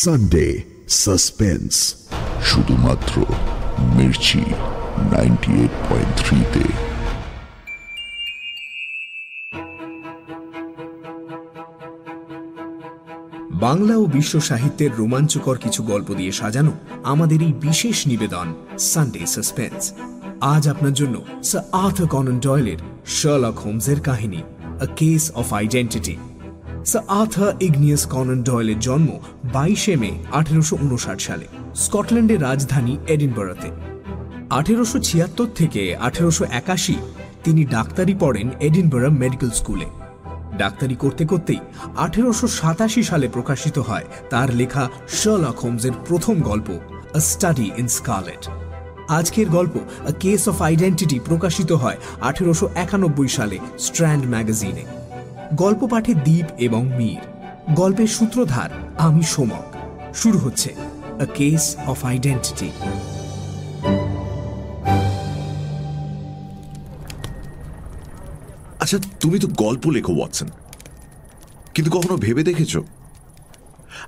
Sunday suspense শুধুমাত্র Mirchi ninety eight point থ্রিতে বাংলা ও বিশ্ব সাহিত্যের রোমাঞ্চকর কিছু গল্প দিয়ে সাজানো আমাদের এই বিশেষ নিবেদন সানডে সাসপেন্স আজ আপনার জন্য স্যার আর্থার কনন ডয়েলের শার্লক হোমসের কাহিনী a case of identity sir Arthur Ignatius Conan ডয়েলের জন্ম বাইশে মে আঠেরোশো উনষাট সালে স্কটল্যান্ডের রাজধানী এডিনবরাতে। আঠেরোশো ছিয়াত্তর থেকে আঠেরোশো একাশি তিনি ডাক্তারি পড়েন এডিনবরা মেডিকেল স্কুলে। ডাক্তারি করতে করতেই আঠেরোশো সাতাশি সালে প্রকাশিত হয় তার লেখা শার্লক হোমসের প্রথম গল্প আ স্টাডি ইন স্কারলেট আজকের গল্প আ কেস অফ আইডেন্টিটি প্রকাশিত হয় আঠেরোশো একানব্বই সালে স্ট্র্যান্ড ম্যাগাজিনে। গল্প পাঠে দ্বীপ এবং মীর। গল্পের সূত্রধার, আমি সোমক। শুরু হচ্ছে আ কেস অফ আইডেন্টিটি আচ্ছা তুমি তো গল্প লেখো, ওয়াটসন। কিন্তু কখনো ভেবে দেখেছ?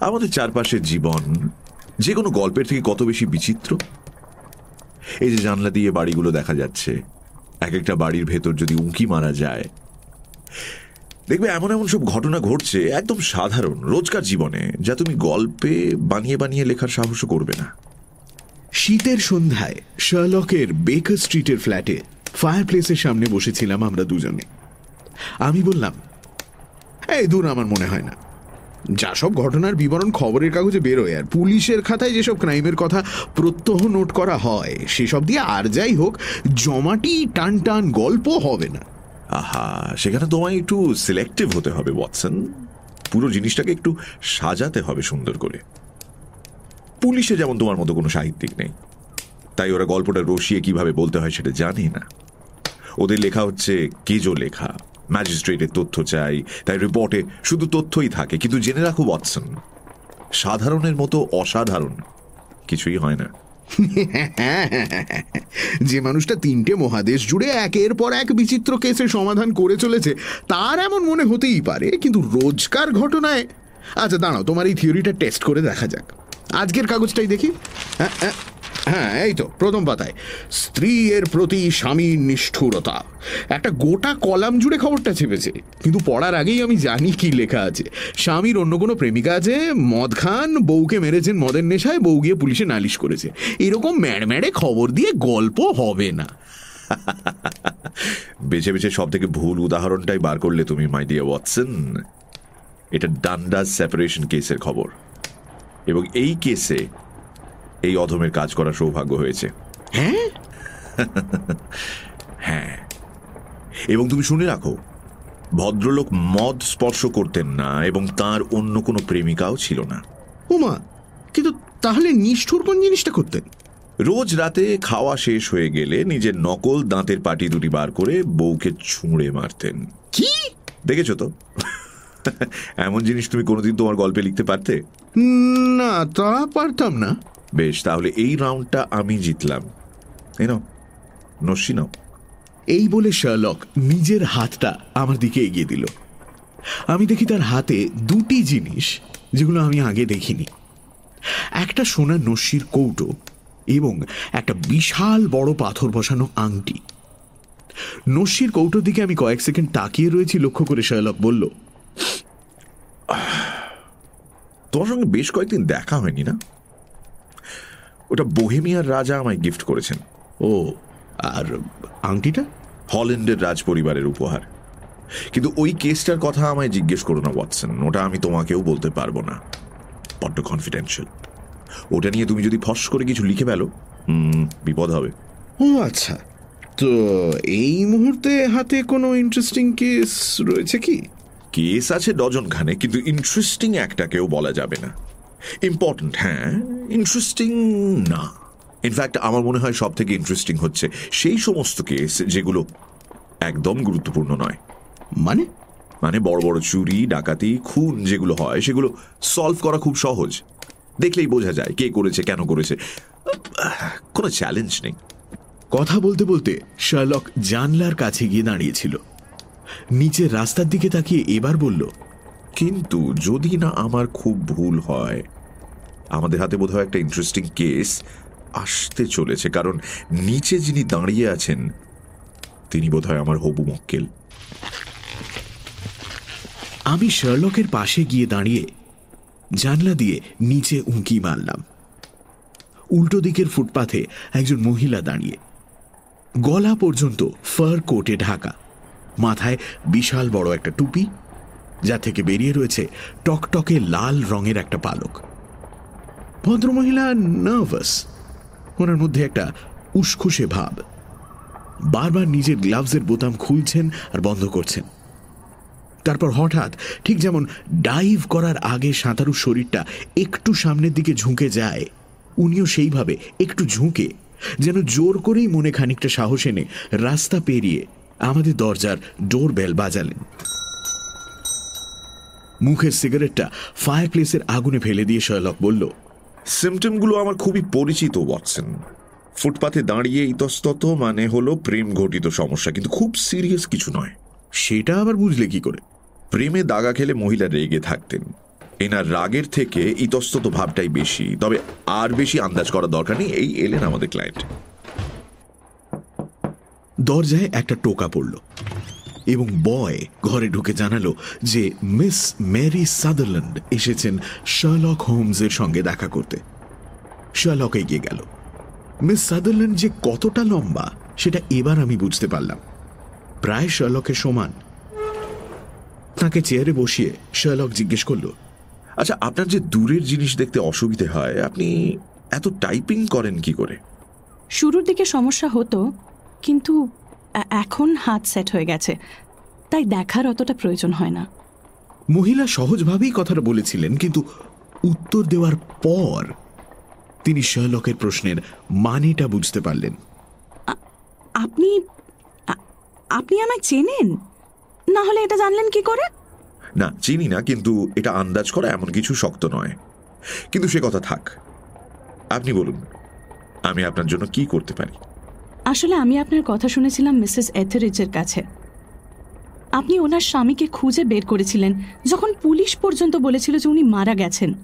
আমাদের চারপাশের জীবন যে কোনো গল্পের থেকে কত বেশি বিচিত্র? এই যে জানলা দিয়ে বাড়িগুলো দেখা যাচ্ছে, এক একটা বাড়ির ভেতর যদি উঁকি মারা যায় দেখবে এমন এমন সব ঘটনা ঘটছে, একদম সাধারণ, রোজকার জীবনে, যা তুমি গল্পে বানিয়ে বানিয়ে লেখার সাহসও করবে না। শীতের সন্ধ্যায় শার্লকের বেকার স্ট্রিটের ফ্ল্যাটে ফায়ার প্লেসের সামনে বসেছিলাম আমরা দুজনে। আমি বললাম, এই দূর আমার মনে হয় না। যা সব ঘটনার বিবরণ খবরের কাগজে বেরোয় আর পুলিশের খাতায় যেসব ক্রাইমের কথা প্রত্যহ নোট করা হয়, সেসব দিয়ে আর যাই হোক, জমাটি টান টান গল্প হবে না। আহা, সেখানে তোমায় একটু সিলেক্টিভ হতে হবে, ওয়াটসন। পুরো জিনিসটাকে একটু সাজাতে হবে সুন্দর করে। পুলিশে যেমন তোমার মতো কোনো সাহিত্যিক নেই। তাই ওরা গল্পটা রসিয়ে কীভাবে বলতে হয় সেটা জানে না। ওদের লেখা হচ্ছে কেজো লেখা। ম্যাজিস্ট্রেটের তথ্য চাই, তাই রিপোর্টে শুধু তথ্যই থাকে, কিন্তু জেনে রাখো, ওয়াটসন। সাধারণের মতো অসাধারণ কিছুই হয় না। যে মানুষটা তিনটে মহাদেশ জুড়ে একের পর এক বিচিত্র কেসে সমাধান করে চলেছে, তার এমন মনে হতেই পারে, কিন্তু রোজকার ঘটনায় আচ্ছা দাঁড়াও, তোমার এই থিওরিটা টেস্ট করে দেখা যাক। আজকের কাগজটাই দেখি। হ্যাঁ। হ্যাঁ, এই তো প্রথম পাতায়। স্ত্রীর প্রতি স্বামীর নিষ্ঠুরতা। একটা গোটা কলাম জুড়ে খবরটা চেপেছে কিন্তু পড়ার আগেই আমি জানি কি লেখা আছে। স্বামীর অন্য কোনো প্রেমিকা আছে? মদ খান বউকে মেরেছেন মদের নেশায় বউ গিয়ে পুলিশে নালিশ করেছে। এরকম ম্যাড় খবর দিয়ে গল্প হবে না। বেছে বেছে সব থেকে ভুল উদাহরণটাই বার করলে তুমি মাই ডিয়ার ওয়াটসন এটা ডান্ডাস সেপারেশন কেসের খবর। এবং এই কেসে এই অধমের কাজ করার সৌভাগ্য হয়েছে। হ্যাঁ? হ্যাঁ। এবং তুমি শুনে রাখো ভদ্রলোক মদ স্পর্শ করতেন না এবং তার অন্য কোনো প্রেমিকাও ছিল না। উমা কিন্তু তাহলে নিষ্ঠুর কোন জিনিসটা করতেন। রোজ রাতে খাওয়া শেষ হয়ে গেলে নিজের নকল দাঁতের পাটি দুটি বার করে বউকে ছুঁড়ে মারতেন। কি? দেখেছ তো? এমন জিনিস তুমি কোনোদিন তোমার গল্পে লিখতে পারতে? না তা পারতাম না। বেশ, তাহলে এই রাউন্ডটা আমি জিতলাম। এই নাও এই বলে শার্লক নিজের হাতটা আমার দিকে এগিয়ে দিল। আমি দেখি তার হাতে দুটি জিনিস যেগুলো আমি আগে দেখিনি। একটা সোনার নস্যির কৌটো এবং একটা বিশাল বড় পাথর বসানো আংটি। নস্যির কৌটোর দিকে আমি কয়েক সেকেন্ড তাকিয়ে রয়েছি, লক্ষ্য করে শার্লক বলল তোমার সঙ্গে বেশ কয়েকদিন দেখা হয়নি না? ওটা বোহেমিয়ার রাজা আমায় গিফট করেছেন। ও আর আংটিটা? হল্যান্ডের রাজ পরিবারের উপহার। কিন্তু ওই কেসটার কথা আমায় জিজ্ঞেস করো না ওয়াটসন। ওটা আমি তোমাকেও বলতে পারব না। বড্ড কনফিডেন্সিয়াল ওটা নিয়ে তুমি যদি ফস করে কিছু লিখে ফেলো বিপদ হবে। ও আচ্ছা। তো এই মুহূর্তে হাতে কোনো ইন্টারেস্টিং কেস রয়েছে কি? কেস আছে ডজন খানে কিন্তু ইন্টারেস্টিং একটাকেও বলা যাবে না। ইম্পর্ট্যান্ট হ্যাঁ? ইন্টারেস্টিং না। ইনফ্যাক্ট আমার মনে হয় সব থেকে ইন্টারেস্টিং হচ্ছে সেই সমস্ত কেস যেগুলো একদম গুরুত্বপূর্ণ নয়। মানে? মানে বড় বড় চুরি ডাকাতি খুন যেগুলো হয় সেগুলো সলভ করা খুব সহজ। দেখলেই বোঝা যায় কে করেছে কেন করেছে। কোনো চ্যালেঞ্জ নেই। কথা বলতে বলতে শার্লক জানলার কাছে গিয়ে দাঁড়িয়েছিল। নিচের রাস্তার দিকে তাকিয়ে এবার বলল কিন্তু যদি না আমার খুব ভুল হয় আমাদের হাতে বোধহয় একটা ইন্টারেস্টিং কেস আসতে চলেছে, কারণ নিচে যিনি দাঁড়িয়ে আছেন, তিনি বোধহয় আমার হবু মক্কেল। আমি শার্লকের পাশে গিয়ে দাঁড়িয়ে জানলা দিয়ে নিচে উঁকি মারলাম। উল্টো দিকের ফুটপাথে একজন মহিলা দাঁড়িয়ে। গলা পর্যন্ত ফার কোটে ঢাকা। মাথায় বিশাল বড় একটা টুপি, যা থেকে বেরিয়ে রয়েছে টকটকে লাল রঙের একটা পালক। ভদ্রমহিলা নার্ভাস। ওনার মধ্যে একটা উসখুসে ভাব। বারবার নিজের গ্লাভসের বোতাম খুলছেন আর বন্ধ করছেন। তারপর হঠাৎ ঠিক যেমন ডাইভ করার আগে সাঁতারু শরীরটা একটু সামনের দিকে ঝুঁকে যায়, উনিও সেইভাবে একটু ঝুঁকে, যেন জোর করেই মনে খানিকটা সাহস এনে রাস্তা পেরিয়ে আমাদের দরজার ডোর বেল বাজালেন। মুখের সিগারেটটা ফায়ার প্লেসের আগুনে ফেলে দিয়ে শয়লক বলল সিমটমগুলো আমার খুবই পরিচিত ওয়াটসন ফুটপাথে দাঁড়িয়ে ইতস্তত মানে হলো প্রেম ঘটিত সমস্যা, কিন্তু খুব সিরিয়াস কিছু নয়। সেটা আবার বুঝলে কি করে? প্রেমে দাগা খেলে মহিলা রেগে থাকতেন। এনার রাগের থেকে ইতস্তত ভাবটাই বেশি, তবে আর বেশি আন্দাজ করা দরকার নেই, এই এলেন আমাদের ক্লায়েন্ট দরজায় একটা টোকা পড়ল। এবং বয় ঘরে ঢুকে জানালো যে মিস ম্যারি সাদারল্যান্ড এসেছেন শার্লক হোমসের সঙ্গে দেখা করতে। শার্লক এগিয়ে গেল। মিস সাদারল্যান্ড যে কতটা লম্বা, সেটা এবার আমি বুঝতে পারলাম। প্রায় শার্লকের সমান। তাকে চেয়ারে বসিয়ে শার্লক জিজ্ঞেস করল আচ্ছা আপনার যে দূরের জিনিস দেখতে অসুবিধে হয়, আপনি এত টাইপিং করেন কি করে? শুরুর দিকে সমস্যা হতো, কিন্তু এখন হাত সেট হয়ে গেছে। তাই দেখার অতটা প্রয়োজন হয় না। মহিলা সহজভাবেই কথাটা বলেছিলেন কিন্তু উত্তর দেওয়ার পর তিনি শার্লকের প্রশ্নের মানেটা বুঝতে পারলেন। আপনি আপনি আমায় চেনেন? না হলে এটা জানলেন কি করে? না চিনি না কিন্তু এটা আন্দাজ করা এমন কিছু শক্ত নয়। কিন্তু সে কথা থাক। আপনি বলুন আমি আপনার জন্য কি করতে পারি? আসলে আমি আপনার কথা শুনেছিলাম মিসেস এথেরিজের কাছে। আপনি ওনার স্বামীকে খুঁজে বের করেছিলেন যখন পুলিশ পর্যন্ত বলেছিল যে উনি মারা গেছেন।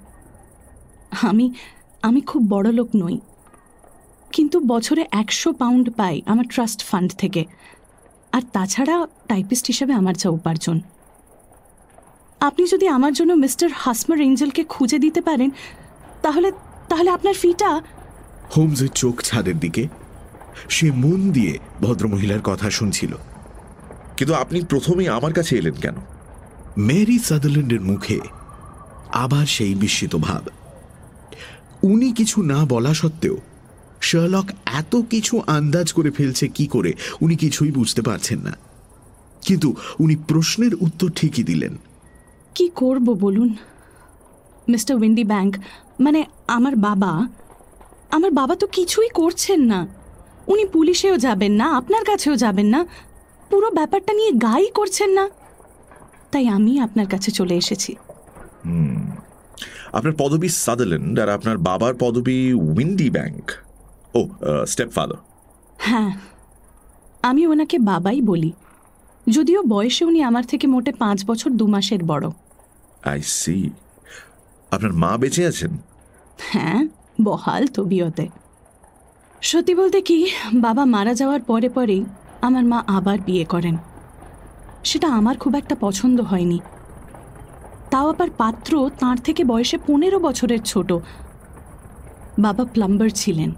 আমি আমি খুব বড় লোক নই। কিন্তু বছরে একশো পাউন্ড পাই আমার ট্রাস্ট ফান্ড থেকে। আর তাছাড়া টাইপিস্ট হিসেবে আমার যা উপার্জন। আপনি যদি আমার জন্য মিস্টার হাসমার এঞ্জেলকে খুঁজে দিতে পারেন, তাহলে তাহলে আপনার ফিটা হোমসের চোখ ছাদের দিকে সে মন দিয়ে ভদ্রমহিলার কথা শুনছিল। কিন্তু আপনি প্রথমেই আমার কাছে এলেন কেন? মেরি সাদারল্যান্ডের মুখে আবার সেই বিস্মিত ভাব। উনি কিছু না বলা সত্ত্বেও শার্লক এত কিছু আন্দাজ করে ফেলছে কি করে, উনি কিছুই বুঝতে পারছেন না। কিন্তু উনি প্রশ্নের উত্তর ঠিকই দিলেন। কি করব বলুন? মিস্টার উইন্ডি ব্যাংক মানে আমার বাবা আমার বাবা তো কিছুই করছেন না। উনি পুলিশেও যাবেন না আপনার কাছেও যাবেন না। পুরো ব্যাপারটা নিয়ে গাই করছেন না। তাই আমি আপনার কাছে চলে এসেছি। আপনার পদবি সাদারল্যান্ড আর আপনার বাবার পদবি উইন্ডি ব্যাংক। ও স্টেপ ফাদার হ্যাঁ। আমি ওনাকে বাবাই বলি। যদিও বয়সে উনি আমার থেকে মোটে পাঁচ বছর দু মাসের বড়। I see. আপনার মা বেঁচে আছেন? হ্যাঁ বহাল তবিয়তে। সত্যি বলতে কি, বাবা মারা যাওয়ার পরে পরেই আমার মা আবার বিয়ে করেন। সেটা আমার খুব একটা পছন্দ হয়নি। তাও আবার পাত্র তার থেকে বয়সে পনেরো বছরের ছোট। বাবা প্লাম্বার ছিলেন।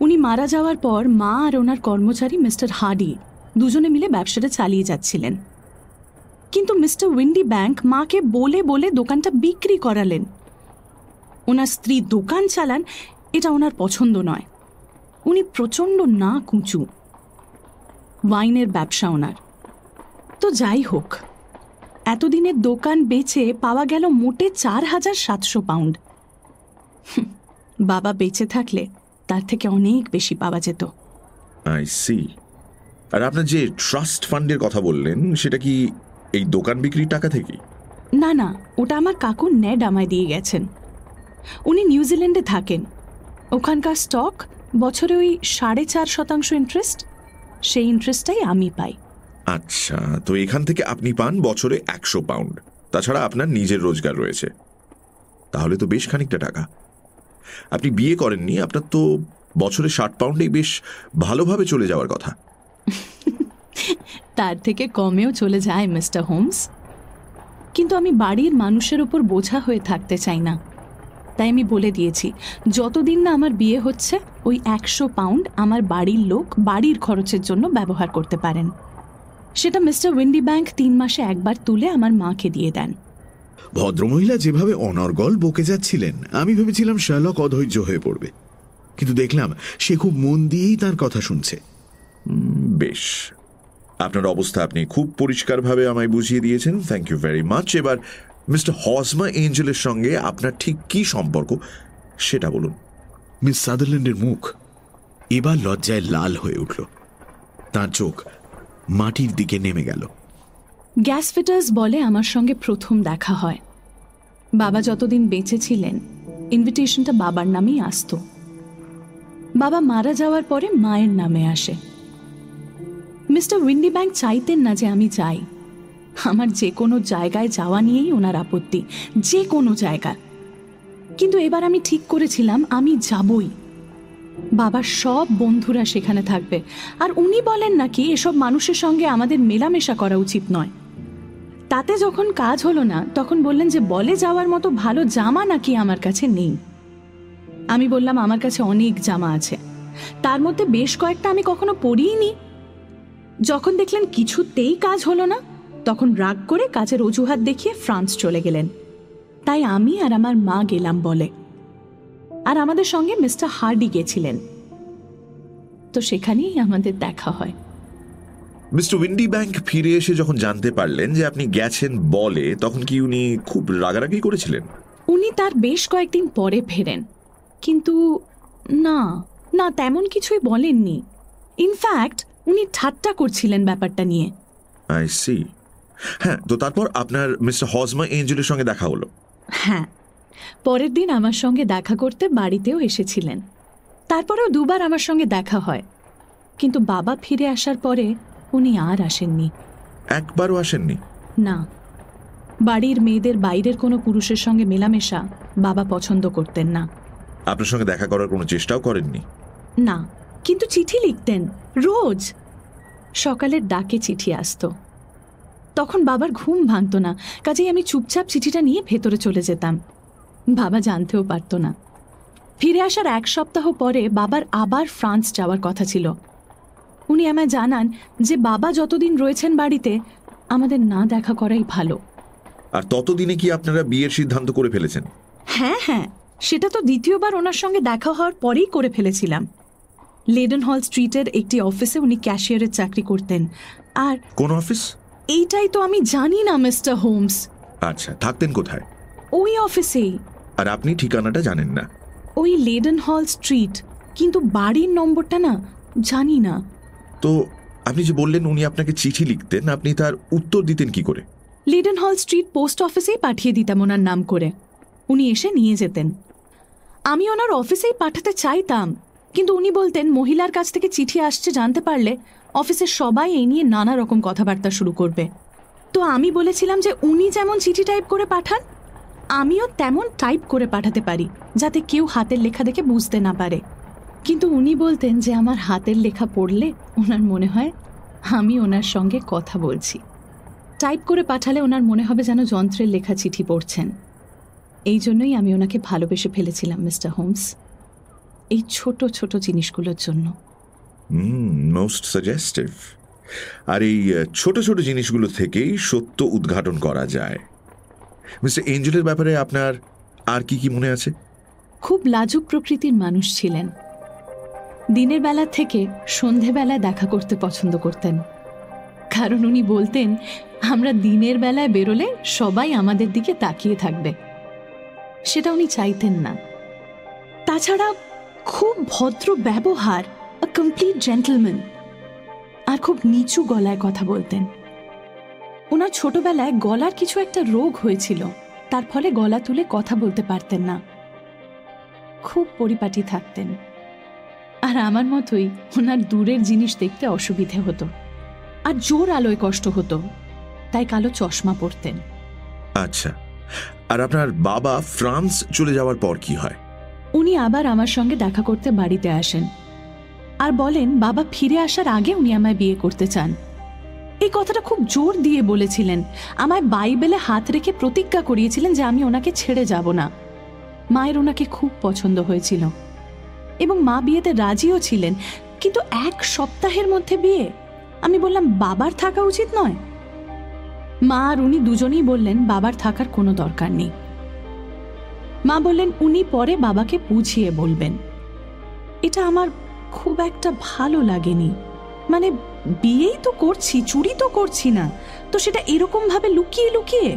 উনি মারা যাওয়ার পর মা আর ওনার কর্মচারী মিস্টার হার্ডি দুজনে মিলে ব্যবসাটা চালিয়ে যাচ্ছিলেন। কিন্তু মিস্টার উইন্ডি ব্যাংক মাকে বলে বলে দোকানটা বিক্রি করালেন। ওনার স্ত্রী দোকান চালান, এটা ওনার পছন্দ নয়। উনি প্রচণ্ড না কুঁচু ওয়াইনের ব্যবসা ওনার। তো যাই হোক এতদিনের দোকান বেচে পাওয়া গেল মোটে চার হাজার সাতশো পাউন্ড। বাবা বেঁচে থাকলে তার থেকে অনেক বেশি পাওয়া যেত। আই সি আর আপনার যে ট্রাস্ট ফান্ডের কথা বললেন সেটা কি এই দোকান বিক্রির টাকা থেকে না না ওটা আমার কাকু নেড আমায় দিয়ে গেছেন। উনি নিউজিল্যান্ডে থাকেন। ওখানকার স্টক বছরে ওই সাড়ে চার শতাংশ ইন্টারেস্ট সেই ইন্টারেস্টটাই আমি পাই। আচ্ছা তো এখান থেকে আপনি পান বছরে একশো পাউন্ড তাছাড়া আপনার নিজের রোজগার রয়েছে। তাহলে তো বেশ খানিকটা টাকা। আপনি বিয়ে করেননি আপনার তো বছরে ষাট পাউন্ডেই বেশ ভালোভাবে চলে যাওয়ার কথা। তার থেকে কমেও চলে যায় মিস্টার হোমস। কিন্তু আমি বাড়ির মানুষের ওপর বোঝা হয়ে থাকতে চাই না। তাই আমি বলে দিয়েছি যতদিন না আমার বিয়ে হচ্ছে ওই একশো পাউন্ড আমার বাড়ির লোক বাড়ির খরচের জন্য ব্যবহার করতে পারেন। সেটা মিস্টার উইন্ডি ব্যাংক তিন মাসে একবার তুলে আমার মাকে দিয়ে দেন। ভদ্রমহিলা যেভাবে অনর্গল বকে যাচ্ছিলেন আমি ভেবেছিলাম শ্যালক অধৈর্য হয়ে পড়বে। কিন্তু দেখলাম সে খুব মন দিয়েই তার কথা শুনছে। বেশ। আপনার অবস্থা আপনি খুব পরিষ্কারভাবে আমায় বুঝিয়ে দিয়েছেন। থ্যাংক ইউ ভেরি মাচ এবার মিস্টার হজমা এঞ্জেলের সঙ্গে আপনার ঠিক কি সম্পর্ক সেটা বলুন। মিস সাদারল্যান্ডের মুখ এবার লজ্জায় লাল হয়ে উঠল। তার চোখ মাটির দিকে নেমে গেল। গ্যাস ফিটার্স বলে আমার সঙ্গে প্রথম দেখা হয়। বাবা যতদিন বেঁচে ছিলেন ইনভিটেশনটা বাবার নামেই আসতো। বাবা মারা যাওয়ার পরে মায়ের নামে আসে। মিস্টার উইন্ডি ব্যাংক চাইতেন না যে আমি যাই। আমার যে কোনো জায়গায় যাওয়া নিয়েই ওনার আপত্তি, যে কোনো জায়গা। কিন্তু এবার আমি ঠিক করেছিলাম, আমি যাবই। বাবার সব বন্ধুরা সেখানে থাকবে। আর উনি বলেন নাকি, এসব মানুষের সঙ্গে আমাদের মেলামেশা করা উচিত নয়। তাতে যখন কাজ হলো না, তখন বললেন যে, বলে যাওয়ার মতো ভালো জামা নাকি আমার কাছে নেই? আমি বললাম, আমার কাছে অনেক জামা আছে। তার মধ্যে বেশ কয়েকটা আমি কখনো পরিইনি। যখন দেখলেন কিছুতেই কাজ হলো না তখন রাগ করে কাজের অজুহাত দেখিয়ে ফ্রান্স চলে গেলেন। তাই আমি আর আমার মা গেলাম বলে। আর আমাদের সঙ্গে মিস্টার হার্ডি গেছিলেন। তো সেখানেই আমাদের দেখা হয়। মিস্টার উইন্ডি ব্যাংক ফিরে এসে যখন জানতে পারলেন যে আপনি গেছেন বলে তখন কি উনি খুব রাগারাগি করেছিলেন? উনি তার বেশ কয়েকদিন পরে ফেরেন। কিন্তু না না তেমন কিছুই বলেননি। ইনফ্যাক্ট উনি ঠাট্টা করছিলেন ব্যাপারটা নিয়ে। আই সি হ্যাঁ তো তারপর আপনার মিস্টার হজমা এঞ্জেলের সঙ্গে দেখা হলো। হ্যাঁ। পরের দিন আমার সঙ্গে দেখা করতে বাড়িতেও এসেছিলেন। তারপরেও দুবার আমার সঙ্গে দেখা হয়। কিন্তু বাবা ফিরে আসার পরে উনি আর আসেননি। একবারও আসেননি? না। বাড়ির মেয়েদের বাইরের কোনো পুরুষের সঙ্গে মেলামেশা বাবা পছন্দ করতেন না। আপনার সঙ্গে দেখা করার কোনো চেষ্টাও করেননি? না কিন্তু চিঠি লিখতেন রোজ। সকালের ডাকে চিঠি আসতো। তখন বাবার ঘুম ভাঙতো না। কাজেই আমি চুপচাপ চিঠিটা নিয়ে ভেতরে চলে যেতাম। বাবা জানতেও পারতো না। ফিরে আসার এক সপ্তাহ পরে বাবার আবার ফ্রান্স যাওয়ার কথা ছিল। উনি আমায় জানান যে বাবা যতদিন রয়েছেন বাড়িতে আমাদের না দেখা করাই ভালো। আর ততদিনে কি আপনারা বিয়ের সিদ্ধান্ত করে ফেলেছেন? হ্যাঁ হ্যাঁ। সেটা তো দ্বিতীয়বার ওনার সঙ্গে দেখা হওয়ার পরেই করে ফেলেছিলাম। লেডেন হল স্ট্রিটের একটি অফিসে উনি ক্যাশিয়ারের চাকরি করতেন। আর কোন অফিস? এইটাই তো আমি জানি না মিস্টার হোমস। আচ্ছা থাকতেন কোথায়? ওই অফিসেই আর আপনি ঠিকানাটা জানেন না। ওই লেডেন হল স্ট্রিট। কিন্তু বাড়ির নম্বরটা না জানি না। তো আপনি যে বললেন উনি আপনাকে চিঠি লিখতেন আপনি তার উত্তর দিতেন কি করে? লিডন হল স্ট্রিট পোস্ট অফিসেই পাঠিয়ে দিতাম ওনার নাম করে। উনি এসে নিয়ে যেতেন। আমি ওনার অফিসেই পাঠাতে চাইতাম কিন্তু উনি বলতেন মহিলার কাছ থেকে চিঠি আসছে জানতে পারলে অফিসের সবাই এই নিয়ে নানা রকম কথাবার্তা শুরু করবে। তো আমি বলেছিলাম যে উনি যেমন চিঠি টাইপ করে পাঠান, আমিও তেমন টাইপ করে পাঠাতে পারি, যাতে কেউ হাতের লেখা দেখে বুঝতে না পারে। কিন্তু উনি বলতেন যে আমার হাতের লেখা পড়লে ওনার মনে হয় আমি ওনার সঙ্গে কথা বলছি। টাইপ করে পাঠালে ওনার মনে হবে যেন যন্ত্রের লেখা চিঠি পড়ছেন। এই জন্যই আমি ওনাকে ভালোবেসে ফেলেছিলাম, মিস্টার হোমস, এই ছোট ছোট জিনিসগুলোর জন্য। মোস্ট সাজেস্টিভ আর এই ছোট ছোট জিনিসগুলো থেকেই সত্য উদ্ঘাটন করা যায়। মিস্টার এঞ্জেলের ব্যাপারে আপনার আর কি কি মনে আছে? খুব লাজুক প্রকৃতির মানুষ ছিলেন। দিনের বেলা থেকে সন্ধেবেলায় দেখা করতে পছন্দ করতেন। কারণ উনি বলতেন, আমরা দিনের বেলায় বেরোলে সবাই আমাদের দিকে তাকিয়ে থাকবে। সেটা উনি চাইতেন না। তাছাড়া খুব ভদ্র ব্যবহার আ কমপ্লিট জেন্টলম্যান আর খুব নিচু গলায় কথা বলতেন। ওনার ছোটবেলায় গলার কিছু একটা রোগ হয়েছিল। তার ফলে গলা তুলে কথা বলতে পারতেন না। খুব পরিপাটি থাকতেন। আর আমার মতোই ওনার দূরের জিনিস দেখতে অসুবিধে হতো। আর জোর আলোয় কষ্ট হতো। তাই কালো চশমা পরতেন। আচ্ছা। আর আপনার বাবা ফ্রান্স চলে যাওয়ার পর কি হয়? উনি আবার আমার সঙ্গে দেখা করতে বাড়িতে আসেন। আর বলেন, বাবা ফিরে আসার আগে উনি আমায় বিয়ে করতে চান। এই কথাটা খুব জোর দিয়ে বলেছিলেন। আমায় বাইবেলে হাত রেখে প্রতিজ্ঞা করিয়েছিলেন যে আমি ওনাকে ছেড়ে যাব না। মায়ের ওনাকে খুব পছন্দ হয়েছিল। এবং মা বিয়েতে রাজিও ছিলেন, কিন্তু এক সপ্তাহের মধ্যে বিয়ে। আমি বললাম, বাবার থাকা উচিত নয়? মা আর উনি দুজনেই বললেন, বাবার থাকার কোনো দরকার নেই। মা বললেন, উনি পরে বাবাকে বুঝিয়ে বলবেন। এটা আমার খুব একটা ভালো লাগেনি। মানে বিয়েই তো করছি চুরি তো করছি না। তো সেটা এরকম ভাবে লুকিয়ে লুকিয়ে?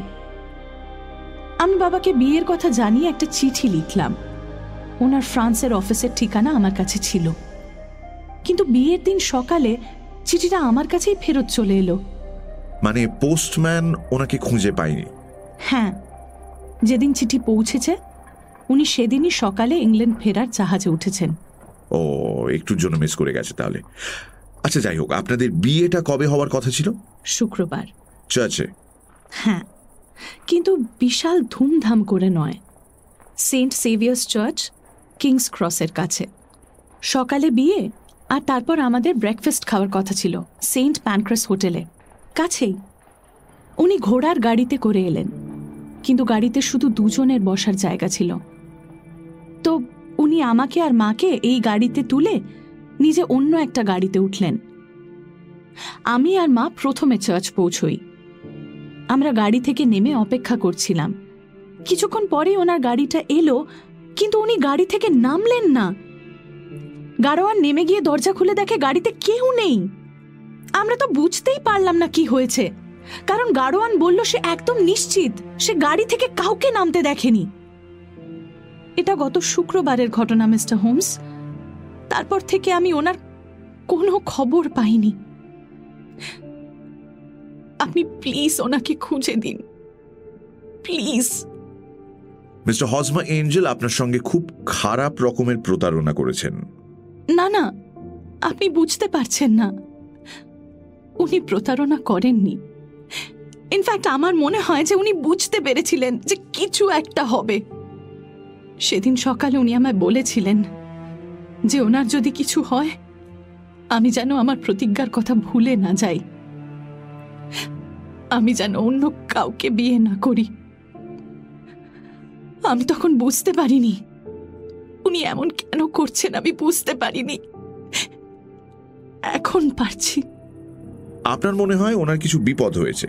আমি বাবাকে বিয়ের কথা জানিয়ে একটা চিঠি লিখলাম। ওনার ফ্রান্সের অফিসের ঠিকানা আমার কাছে ছিল। কিন্তু বিয়ের দিন সকালে চিঠিটা আমার কাছেই ফেরত চলে এলো। মানে পোস্টম্যান ওনাকে খুঁজে পায়নি? হ্যাঁ। যেদিন চিঠি পৌঁছেছে উনি সেদিনই সকালে ইংল্যান্ড ফেরার জাহাজে উঠেছেন। ও একটুর জন্য মিস করে গেছে তাহলে। আচ্ছা যাই হোক আপনাদের বিয়েটা কবে হওয়ার কথা ছিল? শুক্রবার। চার্চে। হ্যাঁ কিন্তু বিশাল ধুমধাম করে নয়। সেন্ট সেভিয়ার্স চার্চ কিংস ক্রসের কাছে। সকালে বিয়ে আর তারপর আমাদের ব্রেকফাস্ট খাওয়ার কথা ছিল সেন্ট প্যানক্রাস হোটেলে। কাছেই। উনি ঘোড়ার গাড়িতে করে এলেন কিন্তু গাড়িতে শুধু দুজনের বসার জায়গা ছিল। তো উনি আমাকে আর মাকে এই গাড়িতে তুলে নিজে অন্য একটা গাড়িতে উঠলেন। আমি আর মা প্রথমে চার্চ পৌঁছই। আমরা গাড়ি থেকে নেমে অপেক্ষা করছিলাম। কিছুক্ষণ পরে ওনার গাড়িটা এলো, কিন্তু উনি গাড়ি থেকে নামলেন না। গাড়োয়ান নেমে গিয়ে দরজা খুলে দেখে গাড়িতে কেউ নেই। আমরা তো বুঝতেই পারলাম না কি হয়েছে। কারণ গাড়োয়ান বলল, সে একদম নিশ্চিত। সে গাড়ি থেকে কাউকে নামতে দেখেনি। এটা গত শুক্রবারের ঘটনা মিস্টার হোমস। তারপর থেকে আমি ওনার কোনো খবর পাইনি। আপনি প্লিজ ওনাকে খুঁজে দিন। প্লিজ। মিস্টার হজমা এঞ্জেল আপনার সঙ্গে খুব খারাপ রকমের প্রতারণা করেছেন। না না আপনি বুঝতে পারছেন না। উনি প্রতারণা করেননি। ইনফ্যাক্ট আমার মনে হয় যে উনি বুঝতে পেরেছিলেন যে কিছু একটা হবে। সেদিন সকালে উনি আমায় বলেছিলেন যে ওনার যদি কিছু হয় আমি যেন আমার প্রতিজ্ঞার কথা ভুলে না যাই। আমি যেন অন্য কাউকে বিয়ে না করি। আমি তখন বুঝতে পারিনি। উনি এমন কেন করছেন আমি বুঝতে পারিনি। এখন পারছি। আপনার মনে হয় ওনার কিছু বিপদ হয়েছে?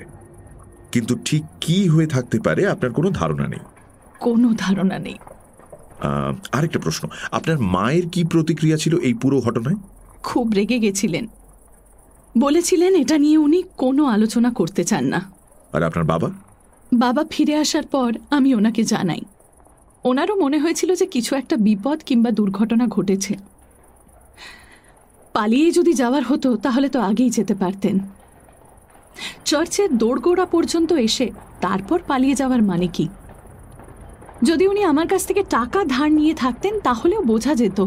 কিন্তু ঠিক কি হয়ে থাকতে পারে আপনার কোনো ধারণা নেই? কোনো ধারণা নেই। আরেকটা প্রশ্ন। আপনার মায়ের কি প্রতিক্রিয়া ছিল এই পুরো ঘটনায়? খুব রেগে গেছিলেন। বলেছিলেন এটা নিয়ে উনি কোনো আলোচনা করতে চান না। আর আপনার বাবা? বাবা ফিরে আসার পর আমি ওনাকে জানাই। ওনারও মনে হয়েছিল যে কিছু একটা বিপদ কিংবা দুর্ঘটনা ঘটেছে। পালিয়ে যদি যাওয়ার হতো তাহলে তো আগেই যেতে পারতেন। চর্চের দোরগোড়া পর্যন্ত এসে তারপর পালিয়ে যাওয়ার মানে কি? যদি উনি আমার কাছ থেকে টাকা ধার নিয়ে থাকতেন, তাহলেও বোঝা যেত।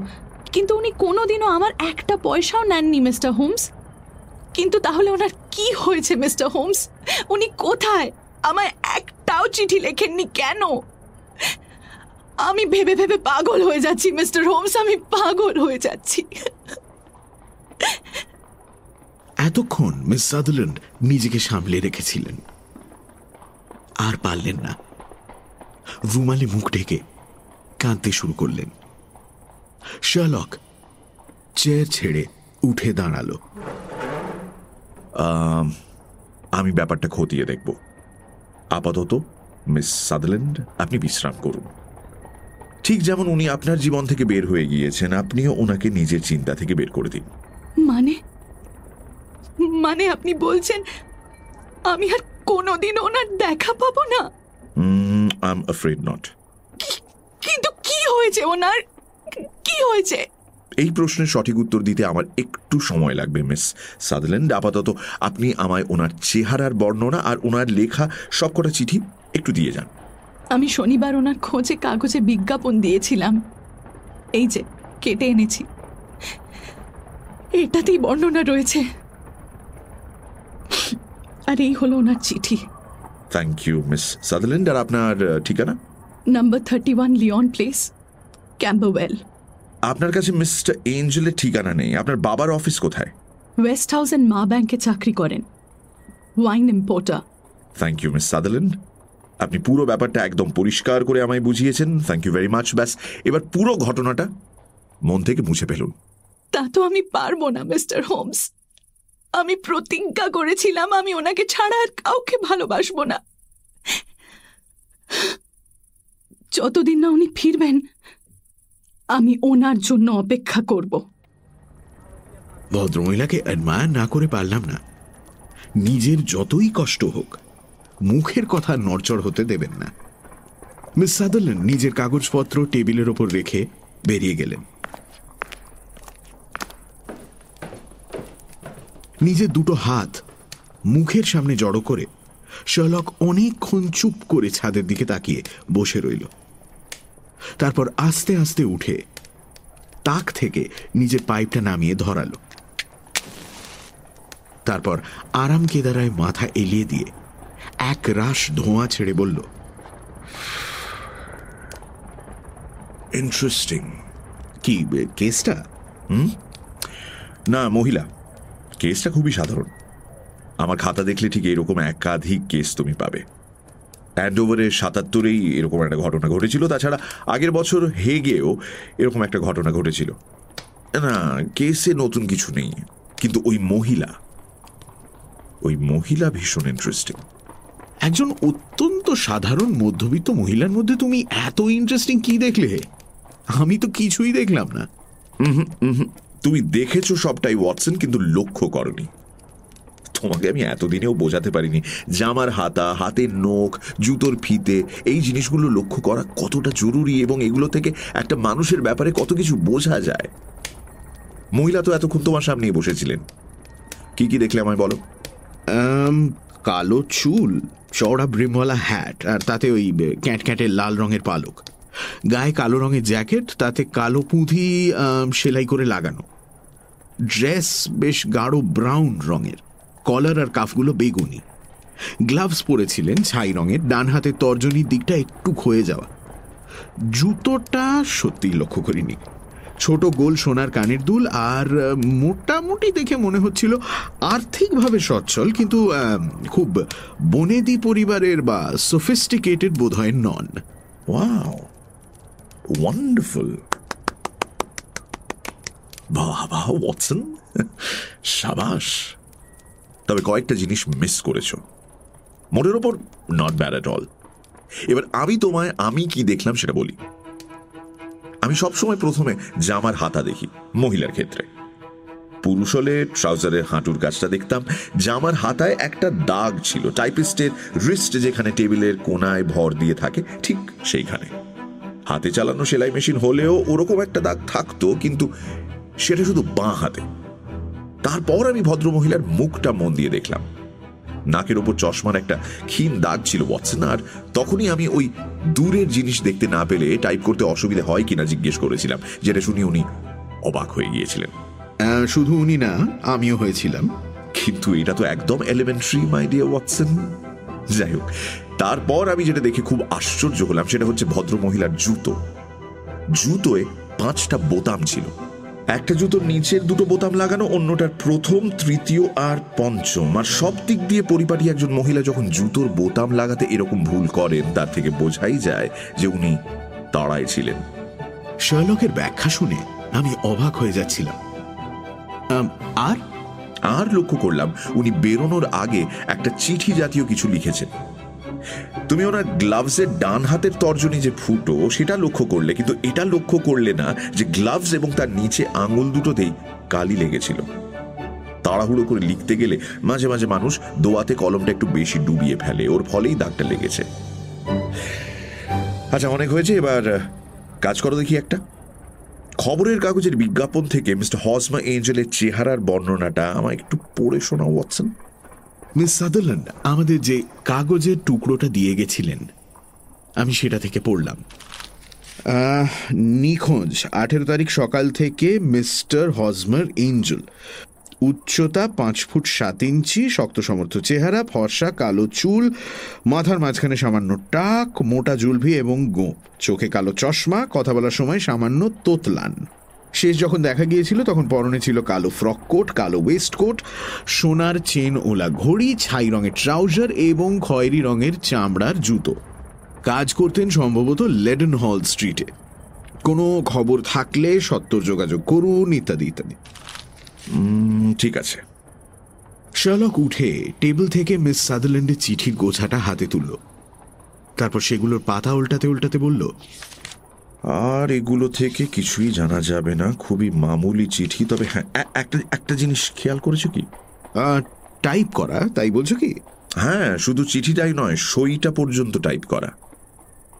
কিন্তু উনি কোনোদিনও আমার একটা পয়সাও নেননি, মিস্টার হোমস। কিন্তু তাহলে ওনার কি হয়েছে, মিস্টার হোমস? উনি কোথায়? আমায় একটাও চিঠি লেখেননি কেন? আমি ভেবে ভেবে পাগল হয়ে যাচ্ছি, মিস্টার হোমস, আমি পাগল হয়ে যাচ্ছি। এতক্ষণ মিস সাদারল্যান্ড নিজেকে সামলে রেখেছিলেন। আর পারলেন না। রুমালে মুখ ঢেকে কাঁদতে শুরু করলেন। শার্লক চেয়ার ছেড়ে উঠে দাঁড়াল। আম, ব্যাপারটা খতিয়ে দেখব। আপাতত মিস সাদারল্যান্ড আপনি বিশ্রাম করুন। ঠিক যেমন উনি আপনার জীবন থেকে বের হয়ে গিয়েছেন আপনিও ওনাকে নিজের চিন্তা থেকে বের করে দিন। মানে? মানে আপনি বলছেন আমি আর কোনোদিন ওনার দেখা পাবো না? আই এম অ্যাফ্রেড নট কিন্তু কি হয়েছে ওনার? কি হয়েছে? এই প্রশ্নের সঠিক উত্তর দিতে আমার একটু সময় লাগবে মিস সাদারল্যান্ড। আপাতত আপনি আমায় ওনার চেহারার বর্ণনা আর ওনার লেখা সবকটা চিঠি একটু দিয়ে যান। আমি শনিবার ওনার খোঁজে কাগজে বিজ্ঞাপন দিয়েছিলাম। এই যে কেটে এনেছি। এটাতেই বর্ণনা রয়েছে। আর এই হলো ওনার চিঠি। থ্যাংক ইউ মিস সাদারল্যান্ড আর আপনার ঠিকানা? Number thirty one Lyon place Camberwell আপনার কাছে মিস্টার এঞ্জেলের ঠিকানা নেই। আপনার বাবার অফিস কোথায়? ওয়েস্ট হাউস অ্যান্ড মা ব্যাংকে চাকরি করেন। Wine importer thank you miss Sutherland আপনি পুরো ব্যাপারটা একদম পরিষ্কার করে আমায় বুঝিয়েছেন। থ্যাংক ইউ ভেরি মাচ ব্যাস। এবার পুরো ঘটনাটা মন থেকে মুছে ফেলুন। তা তো আমি পারব না মিস্টার হোমস আমি প্রতিজ্ঞা করেছিলাম আমি ওনাকে ছাড়া আর কাউকে ভালোবাসবো না। যতদিন না উনি ফিরবেন, আমি ওনার জন্য অপেক্ষা করব। ভদ্রমহিলাকে অ্যাডমায়ার না করে পারলাম না। নিজের যতই কষ্ট হোক, মুখের কথা নড়চড় হতে দেবেন না। মিস সাদারল্যান্ড নিজের কাগজপত্র টেবিলের ওপর রেখে বেরিয়ে গেলেন। নিজের দুটো হাত মুখের সামনে জড়ো করে শলক অনেকক্ষণ চুপ করে ছাদের দিকে তাকিয়ে বসে রইল। তারপর আস্তে আস্তে উঠে তাক থেকে নিজের পাইপটা নামিয়ে ধরাল। তারপর আরাম কেদারায় মাথা এলিয়ে দিয়ে এক রাশ ধোঁয়া ছেড়ে বলল ইন্টারেস্টিং কি, কেসটা? কেসটা না, মহিলা। কেসটা খুবই সাধারণ। আমার খাতা দেখলে ঠিক এরকম একাধিক কেস তুমি পাবে। হ্যান্ডওভারের সাতাত্তরেই এরকম একটা ঘটনা ঘটেছিল, তাছাড়া আগের বছর হেগেও এরকম একটা ঘটনা ঘটেছিল। না, কেসে নতুন কিছু নেই, কিন্তু ওই মহিলা ওই মহিলা ভীষণ ইন্টারেস্টিং একজন অত্যন্ত সাধারণ মধ্যবিত্ত মহিলার মধ্যে তুমি এত ইন্টারেস্টিং কি দেখলে? আমি তো কিছুই দেখলাম না। তুমি দেখেছ সবটাই, ওয়াটসন, কিন্তু লক্ষ্য করনি। তোমাকে আমি এতদিনেও বোঝাতে পারিনি, জামার হাতা, হাতের নখ, জুতোর ফিতে, এই জিনিসগুলো লক্ষ্য করা কতটা জরুরি এবং এগুলো থেকে একটা মানুষের ব্যাপারে কত কিছু বোঝা যায়। মহিলা তো এতক্ষণ তোমার সামনেই বসেছিলেন। কি কি দেখলে আমায় বলো? কালো চুল, চওড়া ব্রিমওয়ালা হ্যাট আর তাতে ওই ক্যাট ক্যাঁটের লাল রঙের পালক। গায়ে কালো রঙের জ্যাকেট, তাতে কালো পুঁথি সেলাই করে লাগানো। ড্রেস বেশ গাঢ় ব্রাউন রঙের, কলার আর কাফগুলো বেগুনি। গ্লাভস পরেছিলেন ছাই রঙের, ডান হাতের তর্জনীর দিকটা একটু ক্ষয়ে যাওয়া। জুতোটা সত্যিই লক্ষ্য করিনি। ছোট গোল সোনার কানের দুল আর মোটামুটি দেখে মনে হচ্ছিল আর্থিকভাবে সচ্ছল, কিন্তু খুব বনেদি পরিবারের বা সফিস্টিকেটেড বোধহয় নন। ওয়াও বাহ বাহ ওয়াটসন সাবাস। তবে কয়েকটা জিনিস মিস করেছ। মোটের ওপর নট ব্যাড অ্যাট অল এবার আমি তোমায়, আমি কি দেখলাম সেটা বলি। আমি সবসময় প্রথমে জামার হাতা দেখি, মহিলার ক্ষেত্রে। পুরুষ হলে ট্রাউজারের হাঁটুর কাজটা দেখতাম। জামার হাতায় একটা দাগ ছিল টাইপিস্টের রিস্ট যেখানে টেবিলের কোনায় ভর দিয়ে থাকে, ঠিক সেইখানে। হাতে চালানো সেলাই মেশিন হলেও ওরকম একটা দাগ থাকতো কিন্তু সেটা শুধু বাঁ হাতে। তারপর আমি ভদ্রমহিলার মুখটা মন দিয়ে দেখলাম। নাকের ওপর চশমার একটা ক্ষীণ দাগ ছিল ওয়াটসন আর তখনই আমি ওই দূরের জিনিস দেখতে না পেলে টাইপ করতে অসুবিধে হয় কিনা জিজ্ঞেস করেছিলাম যেটা শুনি উনি অবাক হয়ে গিয়েছিলেন। শুধু উনি না আমিও হয়েছিলাম। কিন্তু এটা তো একদম এলিমেন্টারি মাই ডিয়ার ওয়াটসন যাই হোক তারপর আমি যেটা দেখে খুব আশ্চর্য হলাম সেটা হচ্ছে ভদ্র মহিলার জুতো। জুতোয় পাঁচটা বোতাম ছিল। একটা জুতোর নিচের দুটো বোতাম লাগানো অন্যটার প্রথম তৃতীয় আর পঞ্চম। আর সব দিক দিয়ে পরিপাটি একজন মহিলা যখন জুতোর বোতাম লাগাতে এরকম ভুল করেন তার থেকে বোঝাই যায় যে উনি তাড়ায় ছিলেন। শার্লকের ব্যাখ্যা শুনে আমি অবাক হয়ে যাচ্ছিলাম। আর? আর লক্ষ্য করলাম উনি বেরোনোর আগে একটা চিঠি জাতীয় কিছু লিখেছেন। তুমি ওনার গ্লাভসের ডান হাতের তর্জনী যে ফুটো, সেটা লক্ষ্য করলে, কিন্তু এটা লক্ষ্য করলে না যে গ্লাভস এবং তার নিচে আঙুল দুটোতেই কালি লেগেছিল। তাড়াহুড়ো করে লিখতে গেলে মাঝে মাঝে মানুষ দোয়াতে কলমটা একটু বেশি ডুবিয়ে ফেলে, ওর ফলেই দাগটা লেগেছে। আচ্ছা অনেক হয়েছে, এবার কাজ করো দেখি একটা। খবরের কাগজের বিজ্ঞাপন থেকে মিস্টার হজমা এঞ্জেলের চেহারার বর্ণনাটা আমায় একটু পড়ে শোনাও, ওয়াটসন। মিস সাদারল্যান্ড আমাদের যে কাগজের টুকরোটা দিয়ে গেছিলেন। আমি সেটা থেকে পড়লাম। নিখোঁজ, আঠেরো তারিখ সকাল থেকে মিস্টার হজমার এঞ্জেল। উচ্চতা পাঁচ ফুট সাত ইঞ্চি, শক্ত সমর্থ চেহারা, ফর্সা কালো চুল, মাথার মাঝখানে সামান্য টাক, মোটা জুলভি এবং গোঁপ চোখে কালো চশমা, কথা বলার সময় সামান্য তোতলান। শেষ যখন দেখা গিয়েছিল, তখন পরনে ছিল কালো ফ্রক কোট কালো ওয়েস্ট কোট সোনার চেন ওলা ঘড়ি, ছাই রঙের ট্রাউজার এবং খয়েরি রঙের চামড়ার জুতো। কাজ করতেন সম্ভবত লেডেন হল স্ট্রিটে কোনো খবর থাকলে সত্তর যোগাযোগ করুন, ইত্যাদি ইত্যাদি। ঠিক আছে। শার্লক উঠে টেবিল থেকে মিস সাদারল্যান্ডের চিঠির গোছাটা হাতে তুলল। তারপর সেগুলোর পাতা উল্টাতে উল্টাতে বলল আর এগুলো থেকে কিছুই জানা যাবে না। খুবই মামুলি চিঠি। তবে হ্যাঁ একটা একটা জিনিস খেয়াল করেছ কি? "আহ, টাইপ করা তাই বলছো কি? হ্যাঁ শুধু চিঠিটাই নয় সইটা পর্যন্ত টাইপ করা।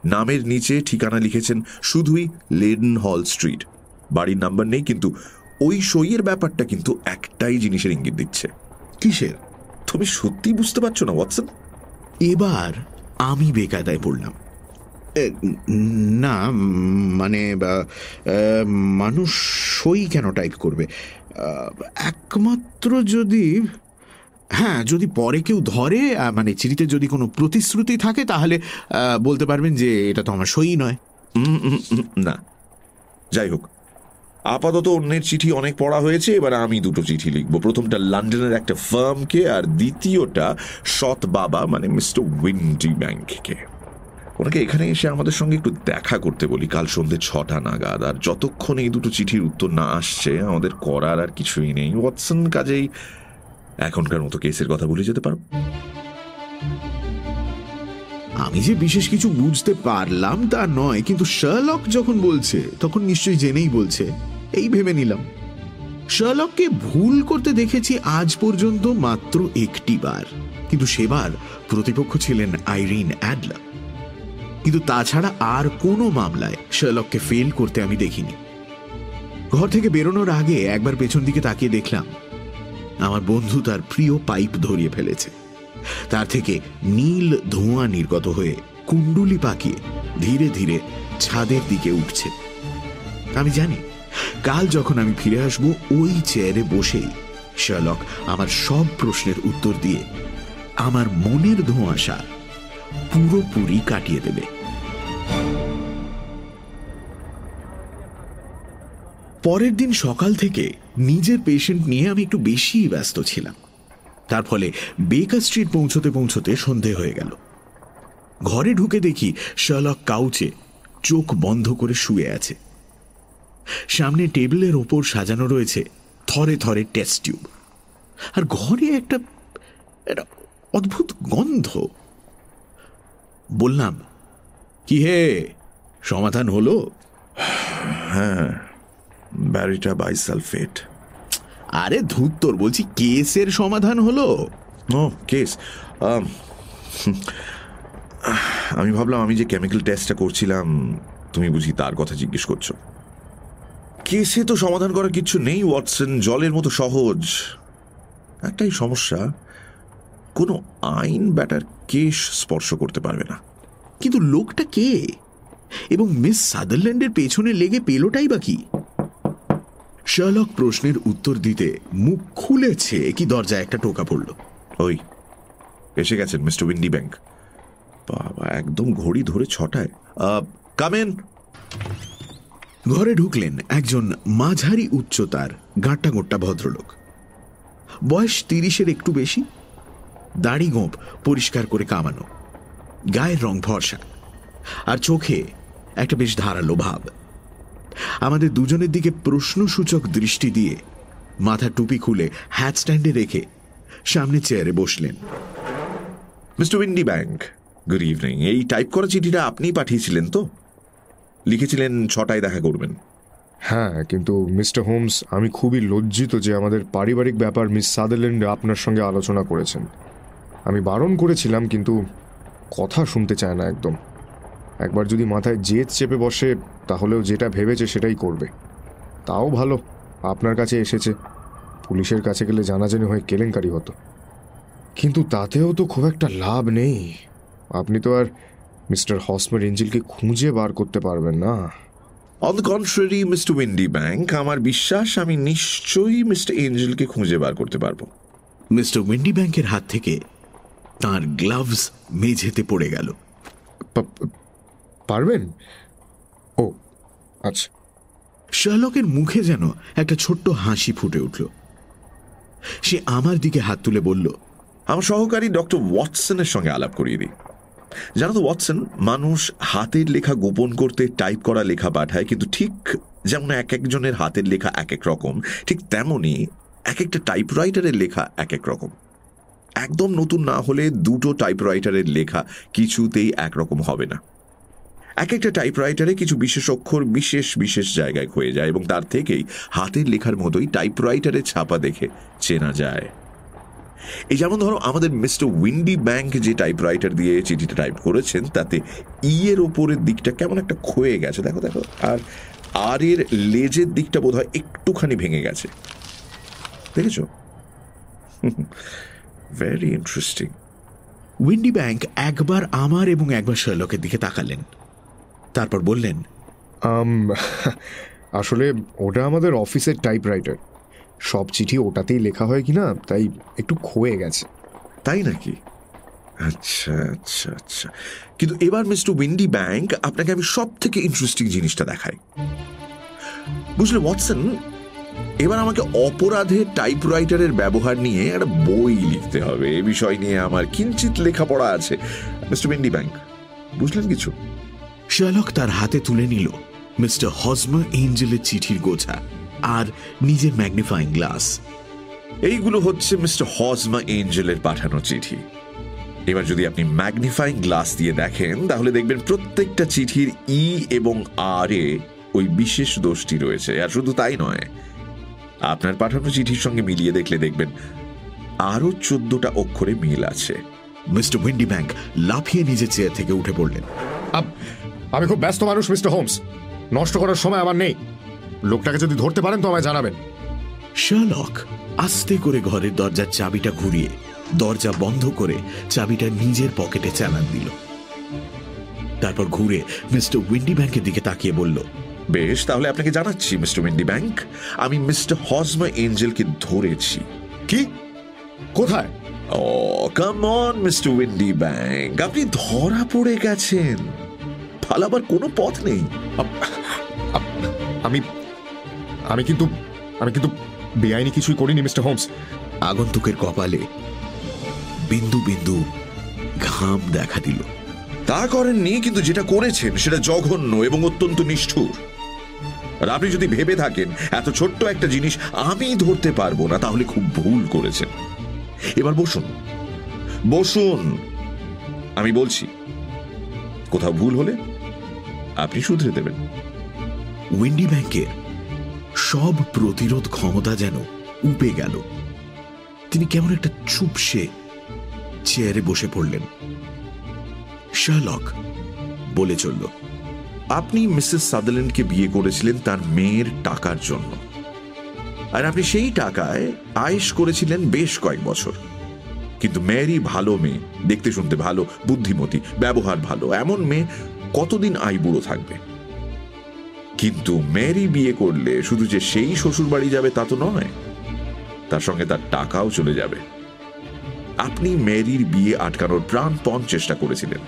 নামের নিচে ঠিকানা লিখেছেন শুধুই লেডন হল স্ট্রিট। বাড়ির নাম্বার নেই কিন্তু ওই সইয়ের ব্যাপারটা কিন্তু একটাই জিনিসের ইঙ্গিত দিচ্ছে। কিসের? তুমি সত্যি বুঝতে পারছ না ওয়াটসন? এবার আমি বেকায়দায় পড়লাম। না মানে মানুষ সই কেন টাইপ করবে? একমাত্র যদি হ্যাঁ যদি পরে কেউ ধরে মানে চিঠিতে যদি কোনো প্রতিশ্রুতি থাকে, তাহলে বলতে পারবেন যে, এটা তো আমার সই নয়। না। যাই হোক। আপাতত অন্যের চিঠি অনেক পড়া হয়েছে, এবার আমি দুটো চিঠি লিখব। প্রথমটা লন্ডনের একটা ফার্মকে, আর দ্বিতীয়টা সৎ বাবা মানে মিস্টার উইন্ডি ব্যাংককে। ওনাকে এখানে এসে আমাদের সঙ্গে একটু দেখা করতে বলি। কাল সন্ধ্যে ছটা নাগাদ। আর যতক্ষণ এই দুটো চিঠির উত্তর না আসছে, আমাদের করার আর কিছুই নেই। ওয়াটসন, কাজেই এখনকার মতো কেসের কথা বলে যেতে পারো। আমি যে বিশেষ কিছু বুঝতে পারলাম তা নয়, কিন্তু শার্লক যখন বলছে, তখন নিশ্চয়ই জেনেই বলছে। এই ভেবে নিলাম। শার্লককে ভুল করতে দেখেছি আজ পর্যন্ত মাত্র একটি বার। কিন্তু সেবার প্রতিপক্ষ ছিলেন আইরিন অ্যাডলা কিন্তু তাছাড়া আর কোনো মামলায় শার্লককে ফেল করতে আমি দেখিনি। ঘর থেকে বেরোনোর আগে একবার পেছন দিকে তাকিয়ে দেখলাম, আমার বন্ধু তার প্রিয় পাইপ ধরিয়ে ফেলেছে। তার থেকে নীল ধোঁয়া নির্গত হয়ে কুণ্ডুলি পাকিয়ে ধীরে ধীরে ছাদের দিকে উঠছে। আমি জানি, কাল যখন আমি ফিরে আসব, ওই চেয়ারে বসেই শার্লক আমার সব প্রশ্নের উত্তর দিয়ে আমার মনের ধোঁয়াশা পুরোপুরি কাটিয়ে দেবে। পরের দিন সকাল থেকে নিজের পেশেন্ট নিয়ে আমি একটু বেশি ব্যস্ত ছিলাম। তার ফলে বেকার স্ট্রিট পৌঁছতে পৌঁছতে সন্ধে হয়ে গেল। ঘরে ঢুকে দেখি শার্লক কাউচে চোখ বন্ধ করে শুয়ে আছে। সামনে টেবিলের ওপর সাজানো রয়েছে থরে থরে টেস্ট টিউব আর ঘরে একটা একটা অদ্ভুত গন্ধ। বললাম, কি হে? সমাধান হলো? ব্যারিটা বাইসালফেট আরে ধুত্তর বলছি কেসের সমাধান হলো? Oh case. আমি ভাবলাম আমি যে কেমিক্যাল টেস্টটা করছিলাম তুমি বুঝি তার কথা জিজ্ঞেস করছ। কেসে তো সমাধান করার কিছু নেই ওয়াটসন জলের মতো সহজ। একটাই সমস্যা কোনো আইন ব্যাটার কেস স্পর্শ করতে পারবে না। কিন্তু লোকটা কে? এবং মিস সাদারল্যান্ডের পেছনে লেগে পেলোটাই বা কি? শার্লক প্রশ্নের উত্তর দিতে মুখ খুলেছে কি দরজায় একটা টোকা পড়ল। ওই, এসে গেছেন, মিস্টার উইন্ডি ব্যাংক বাবা, একদম ঘড়ি ধরে ছটায়। কামেন ঘরে ঢুকলেন একজন মাঝারি উচ্চতার গাঁটা গোট্টা ভদ্রলোক। বয়স তিরিশের একটু বেশি। দাড়ি গোঁপ পরিষ্কার করে কামানো। গায়ের রং ভরসা আর চোখে একটা বেশ ধারালো ভাব। আমাদের দুজনের দিকে প্রশ্নসূচক দৃষ্টি দিয়ে মাথা টুপি খুলে হ্যাট স্ট্যান্ডে রেখে সামনে চেয়ারে বসলেন। Mister Windibank, good evening. এই টাইপ করা চিঠিটা আপনিই পাঠিয়েছিলেন তো? লিখেছিলেন, ছটায় দেখা করবেন। হ্যাঁ কিন্তু মিস্টার হোমস, আমি খুবই লজ্জিত যে আমাদের পারিবারিক ব্যাপার মিস সাদারল্যান্ড আপনার সঙ্গে আলোচনা করেছেন। আমি বারণ করেছিলাম, কিন্তু কথা শুনতে চায় না একদম। একবার যদি মাথায় জেদ চেপে বসে তাহলেও যেটা ভেবেছে সেটাই করবে। তাও ভালো আপনার কাছে এসেছে। পুলিশের কাছে গেলে জানাজানি হয়ে কেলেঙ্কারি হতো। কিন্তু তাতেও তো খুব একটা লাভ নেই। আপনি তো আর মিস্টার হসমের ইঞ্জিলকে খুঁজে বার করতে পারবেন না। On the contrary mister Windibank আমার বিশ্বাস আমি নিশ্চয়ই মিস্টার এঞ্জেলকে খুঁজে বার করতে পারব। মিস্টার উইন্ডি ব্যাংকের হাত থেকে তার গ্লাভস মেঝেতে পড়ে গেল। পারবেন? ও আচ্ছা। শার্লকের মুখে যেন একটা ছোট্ট হাসি ফুটে উঠল। সে আমার দিকে হাত তুলে বলল আমার সহকারী ডক্টর ওয়াটসনের সঙ্গে আলাপ করিয়ে দিই। জানো তো ওয়াটসন মানুষ হাতের লেখা গোপন করতে টাইপ করা লেখা পাঠায় কিন্তু ঠিক যেমন এক একজনের হাতের লেখা এক এক রকম ঠিক তেমনই এক একটা টাইপরাইটারের লেখা এক এক রকম। একদম নতুন না হলে দুটো টাইপরাইটারের লেখা কিছুতেই একরকম হবে না। এক একটা টাইপরাইটারে কিছু বিশেষ অক্ষর বিশেষ বিশেষ জায়গায় হয়ে যায় এবং তার থেকেই হাতের লেখার মতোই টাইপরাইটারের ছাপা দেখে চেনা যায়। এই যেমন ধরো আমাদের মিস্টার উইন্ডি ব্যাংক যে টাইপরাইটার দিয়ে চিঠিটা টাইপ করেছেন, তাতে ই এর ওপরের দিকটা কেমন একটা ক্ষয়ে গেছে, দেখো দেখো, আর আর এর লেজের দিকটা বোধ হয় একটুখানি ভেঙে গেছে। দেখেছ? ভেরি ইন্টারেস্টিং উইন্ডি ব্যাংক একবার আমার এবং একবার শার্লকের দিকে তাকালেন। তারপর বললেন আসলে ওটা আমাদের অফিসের টাইপরাইটার সব চিঠি ওটাতেই লেখা হয় কিনা তাই একটু ক্ষয়ে গেছে। তাই নাকি? আচ্ছা আচ্ছা আচ্ছা। কিন্তু এবার মিস্টার উইন্ডি ব্যাংক আপনাকে আমি সব থেকে ইন্টারেস্টিং জিনিসটা দেখাই। বুঝলে ওয়াটসন এবার আমাকে অপরাধের টাইপরাইটারের ব্যবহার নিয়ে একটা বই লিখতে হবে। এ বিষয় নিয়ে আমার কিঞ্চিত লেখাপড়া আছে। মিস্টার উইন্ডি ব্যাংক বুঝলেন কিছু? শার্লক তার হাতে তুলে নিল। মিস্টার হজমা এঞ্জেলের চিঠির গোছা আর নিজের ম্যাগনিফাইং গ্লাস। এইগুলো হচ্ছে মিস্টার হজমা এঞ্জেলের পাঠানো চিঠি। এবার যদি আপনি ম্যাগনিফাইং গ্লাস দিয়ে দেখেন তাহলে দেখবেন প্রত্যেকটা চিঠির ই এবং আর এ ওই বিশেষ দোষটি রয়েছে। আর শুধু তাই নয় আপনার পাঠানো চিঠির সঙ্গে মিলিয়ে দেখলে দেখবেন আরও চোদ্দটা অক্ষরে মিল আছে। মিস্টার উইন্ডি ব্যাংক লাফিয়ে নিজের চেয়ার থেকে উঠে পড়লেন। আম, খুব ব্যস্ত মানুষ মিস্টার হোমস। নষ্ট করার সময় আমার নেই। লোকটাকে যদি ধরতে পারেন তো আমায় জানাবেন। শালক আস্তে করে ঘরের দরজার চাবিটা ঘুরিয়ে দরজা বন্ধ করে চাবিটা নিজের পকেটে চালান দিল। তারপর ঘুরে মিস্টার উইন্ডি ব্যাংকের দিকে তাকিয়ে বলল বেশ তাহলে আপনাকে জানাচ্ছি মিস্টার উইন্ডি ব্যাংক। আমি মিস্টার হজমা এঞ্জেলকে ধরেছি। কি? কোথায়? ও come on mister Windy bank. আপনি ধরা পড়ে গেছেন। পালাবার কোনো পথ নেই। আমি আমি কিন্তু আমি কিন্তু বেআইনি কিছুই করিনি মিস্টার হোমস। আগন্তুকের কপালে বিন্দু বিন্দু ঘাম দেখা দিল। তা করেননি কিন্তু যেটা করেছেন সেটা জঘন্য এবং অত্যন্ত নিষ্ঠুর। আর আপনি যদি ভেবে থাকেন এত ছোট্ট একটা জিনিস আমি ধরতে পারব না তাহলে খুব ভুল করেছেন। এবার বসুন। বসুন। আমি বলছি কোথাও ভুল হলে আপনি শুধরে দেবেন। উইন্ডি ব্যাংকের সব প্রতিরোধ ক্ষমতা যেন উপে গেল। তিনি কেমন একটা চুপসে চেয়ারে বসে পড়লেন। শার্লক বলে চলল, আপনি মিসেস সাদারল্যান্ডকে বিয়ে করেছিলেন তার মেয়ের টাকার জন্য। আর আপনি সেই টাকায় আয়েশ করেছিলেন বেশ কয়েক বছর। কিন্তু মেয়েরই ভালো মেয়ে, দেখতে শুনতে ভালো, বুদ্ধিমতী, ব্যবহার ভালো, এমন মেয়ে কতদিন আই বুড়ো থাকবে? কিন্তু মেরি বিয়ে করলে শুধু যে সেই শ্বশুর বাড়ি যাবে তা তো নয়, তার সঙ্গে তার টাকাও চলে যাবে। আপনি মেরির বিয়ে আটকানোর প্রাণপণ চেষ্টা করেছিলেন।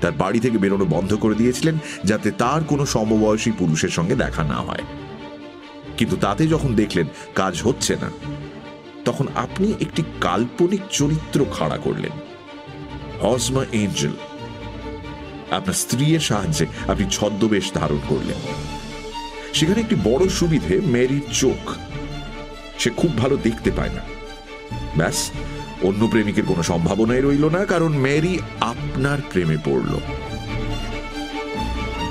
তার বাড়ি থেকে বেরোনো বন্ধ করে দিয়েছিলেন যাতে তার কোনো সমবয়সী পুরুষের সঙ্গে দেখা না হয়। কিন্তু তাতে যখন দেখলেন কাজ হচ্ছে না, তখন আপনি একটি কাল্পনিক চরিত্র খাড়া করলেন। Hosmer Angel. আপনার স্ত্রীর সাহায্যে আপনি ছদ্মবেশ ধারণ করলেন। সেখানে একটি বড় সুবিধে মেরির চোখ। সে খুব ভালো দেখতে পায় না। ব্যাস অন্য প্রেমিকের কোনো সম্ভাবনাই রইল না কারণ মেরি আপনার প্রেমে পড়ল।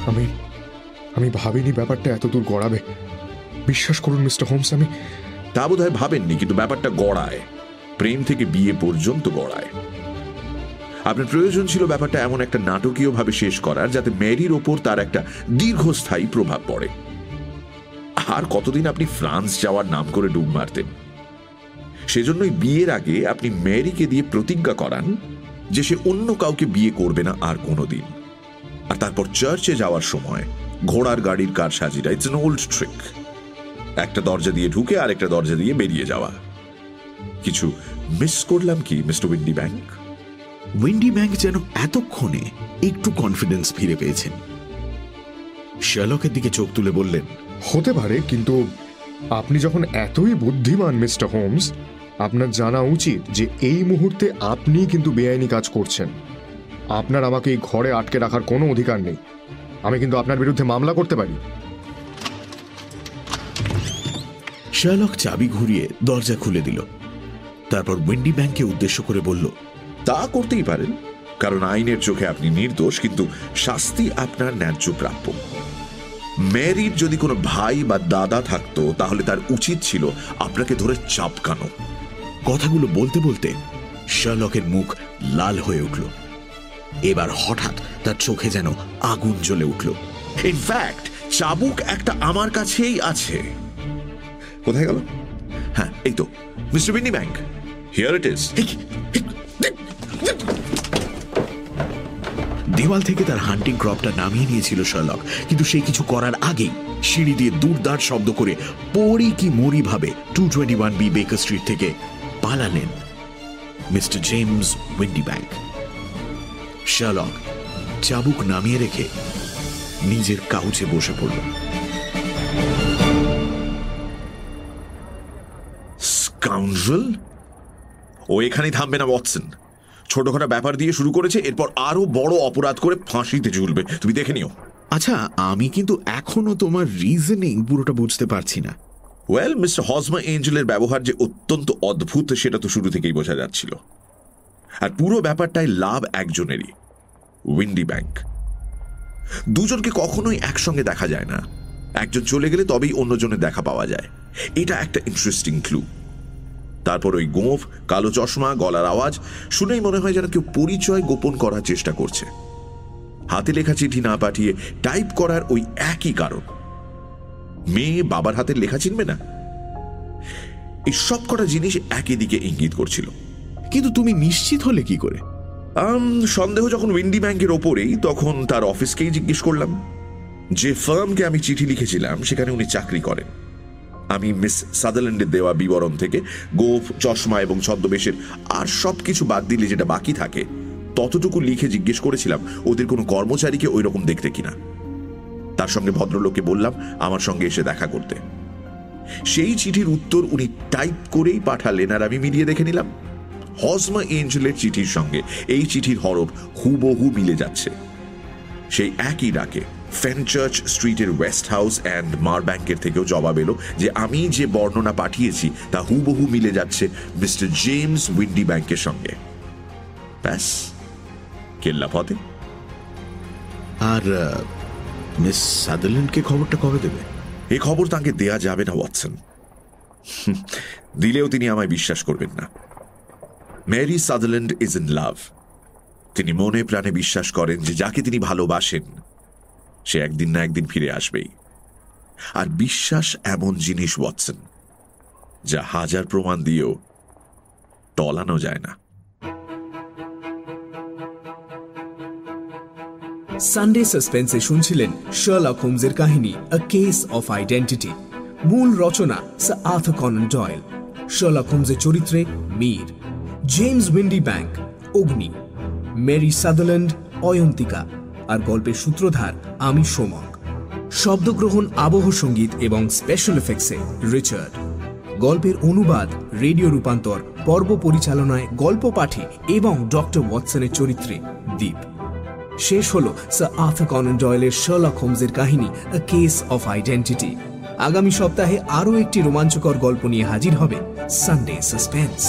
আমি আমি ভাবিনি ব্যাপারটা এত দূর গড়াবে। বিশ্বাস করুন মিস্টার হোমস আমি তা বোধ হয় ভাবেননি কিন্তু ব্যাপারটা গড়ায়। প্রেম থেকে বিয়ে পর্যন্ত গড়ায়। আপনার প্রয়োজন ছিল ব্যাপারটা এমন একটা নাটকীয় ভাবে শেষ করার, যাতে মেরির ওপর তার একটা দীর্ঘস্থায়ী প্রভাব পড়ে। আর কতদিন আপনি ফ্রান্স যাওয়ার নাম করে ডুব মারতেন? সেজন্যই বিয়ের আগে আপনি মেরিকে দিয়ে প্রতিজ্ঞা করান যে সে অন্য কাউকে বিয়ে করবে না আর কোনোদিন। আর তারপর চার্চে যাওয়ার সময় ঘোড়ার গাড়ির কার সাজিরা ইটস এন ওল্ড ট্রিক একটা দরজা দিয়ে ঢুকে আর একটা দরজা দিয়ে বেরিয়ে যাওয়া। কিছু মিস করলাম কি mister Windy bank Windibank যেন এতক্ষণে একটু কনফিডেন্স ফিরে পেয়েছেন। শার্লকের দিকে চোখ তুলে বললেন হতে পারে কিন্তু আপনি যখন এতই বুদ্ধিমান মিস্টার হোমস আপনার জানা উচিত যে এই মুহূর্তে আপনি কিন্তু বেআইনি কাজ করছেন। আপনার আমাকে এই ঘরে আটকে রাখার কোনো অধিকার নেই। আমি কিন্তু আপনার বিরুদ্ধে মামলা করতে পারি। শার্লক চাবি ঘুরিয়ে দরজা খুলে দিল। তারপর উইন্ডি ব্যাংককে উদ্দেশ্য করে বলল তা করতেই পারেন। কারণ আইনের চোখে আপনি নির্দোষ, কিন্তু শাস্তি আপনার ন্যায্য প্রাপ্য। ম্যারির যদি কোনো ভাই বা দাদা থাকতো, তাহলে তার উচিত ছিল আপনাকে ধরে চাপকানো। কথাগুলো বলতে বলতে শার্লকের মুখ লাল হয়ে উঠল। এবার হঠাৎ তার চোখে যেন আগুন জ্বলে উঠল। ইনফ্যাক্ট চাবুক একটা আমার কাছেই আছে। কোথায় গেল? হ্যাঁ এই তো, মিস্টার বিনি ব্যাংক হিয়ার ইট ইজ দেওয়াল থেকে তার হান্টিং ক্রপটা নামিয়ে নিয়েছিল শার্লক কিন্তু সে কিছু করার আগেই সিঁড়ি দিয়ে দুর্দার শব্দ করে পড়ি কি মরি ভাবে two twenty one B Baker Street থেকে পালালেন mister James Windibank Sherlock চাবুক নামিয়ে রেখে নিজের কাউচে বসে পড়ল। ও এখানেই থামবে না ওয়াটসন ছোটখাটো ব্যাপার দিয়ে শুরু করেছে এরপর আরও বড় অপরাধ করে ফাঁসিতে ঝুলবে। তুমি দেখে নিও। আচ্ছা আমি কিন্তু এখনও তোমার রিজনিং পুরোটা বুঝতে পারছি না। ওয়েল মিস্টার হজমা এঞ্জেলের ব্যবহার যে অত্যন্ত অদ্ভুত সেটা তো শুরু থেকেই বোঝা যাচ্ছিল। আর পুরো ব্যাপারটাই লাভ একজনেরই উইন্ডি ব্যাংক দুজনকে কখনোই একসঙ্গে দেখা যায় না। একজন চলে গেলে তবেই অন্যজনের দেখা পাওয়া যায়। এটা একটা ইন্টারেস্টিং ক্লু তারপর ওই গোঁফ, কালো চশমা, গলার আওয়াজ, শুনেই মনে হয় যেন কেউ পরিচয় গোপন করার চেষ্টা করছে। হাতে লেখা চিঠি না পাঠিয়ে টাইপ করার ওই একই কারণ। মেয়ে বাবার হাতের লেখা চিনবে না? এই সব কটা জিনিস একই দিকে ইঙ্গিত করছিল। কিন্তু তুমি নিশ্চিত হলে কি করে? সন্দেহ যখন উইন্ডি ব্যাংকের ওপরেই, তখন তার অফিসকেই জিজ্ঞেস করলাম। যে ফার্মকে আমি চিঠি লিখেছিলাম, সেখানে উনি চাকরি করেন। আমি মিস সাদারল্যান্ডের দেওয়া বিবরণ থেকে গোফ, চশমা এবং ছদ্মবেশের আর সব কিছু বাদ দিলে যেটা বাকি থাকে, ততটুকু লিখে জিজ্ঞেস করেছিলাম, ওদের কোনো কর্মচারীকে ওই রকম দেখতে কিনা? তার সঙ্গে ভদ্রলোককে বললাম, আমার সঙ্গে এসে দেখা করতে। সেই চিঠির উত্তর উনি টাইপ করেই পাঠালেন আর আমি মিলিয়ে দেখে নিলাম, হজমা এঞ্জেলের চিঠির সঙ্গে। এই চিঠির হরফ হুবহু মিলে যাচ্ছে। সেই একই ডাকে ফেনচার্চ স্ট্রিটের ওয়েস্ট হাউস অ্যান্ড মার ব্যাংকের থেকেও জবাব এলো যে আমি যে বর্ণনা পাঠিয়েছি তা হুবহু মিলে যাচ্ছে মিস্টার জেমস উইন্ডি ব্যাংকের সঙ্গে। ব্যাস কেল্লা পথে। আর মিস সাদারল্যান্ডকে খবরটা কবে দেবে? এ খবর তাকে দেয়া যাবে না ওয়াটসন। দিলেও তিনি আমায় বিশ্বাস করবেন না। Mary Sutherland is in love তিনি মনে প্রাণে বিশ্বাস করেন যে যাকে তিনি ভালোবাসেন সে একদিন না একদিন ফিরে আসবেই। আর বিশ্বাস এমন জিনিস, ওয়াটসন, যা হাজার প্রমাণ দিয়েও টলানো যায় না। সানডে সাসপেন্সে শুনছিলেন শার্লক হোমসের কাহিনী আ কেস অফ আইডেন্টিটি মূল রচনা sir Arthur Conan Doyle Sherlock হোমসের চরিত্রে Mir. James Windibank Agni. Mary Sutherland Ayantika. আর গল্পের সূত্রধার আমি সোমক। শব্দগ্রহণ, আবহ সংগীত এবং স্পেশাল এফেক্টসে রিচার্ড। গল্পের অনুবাদ, রেডিও রূপান্তর, পর্ব পরিচালনায় গল্প পাঠে এবং ডক্টর ওয়াটসনের চরিত্রে দ্বীপ শেষ হল স্যার আর্থার কনন ডয়েলের শার্লক হোমসের কাহিনী আ কেস অফ আইডেন্টিটি আগামী সপ্তাহে আরও একটি রোমাঞ্চকর গল্প নিয়ে হাজির হবে সানডে সাসপেন্স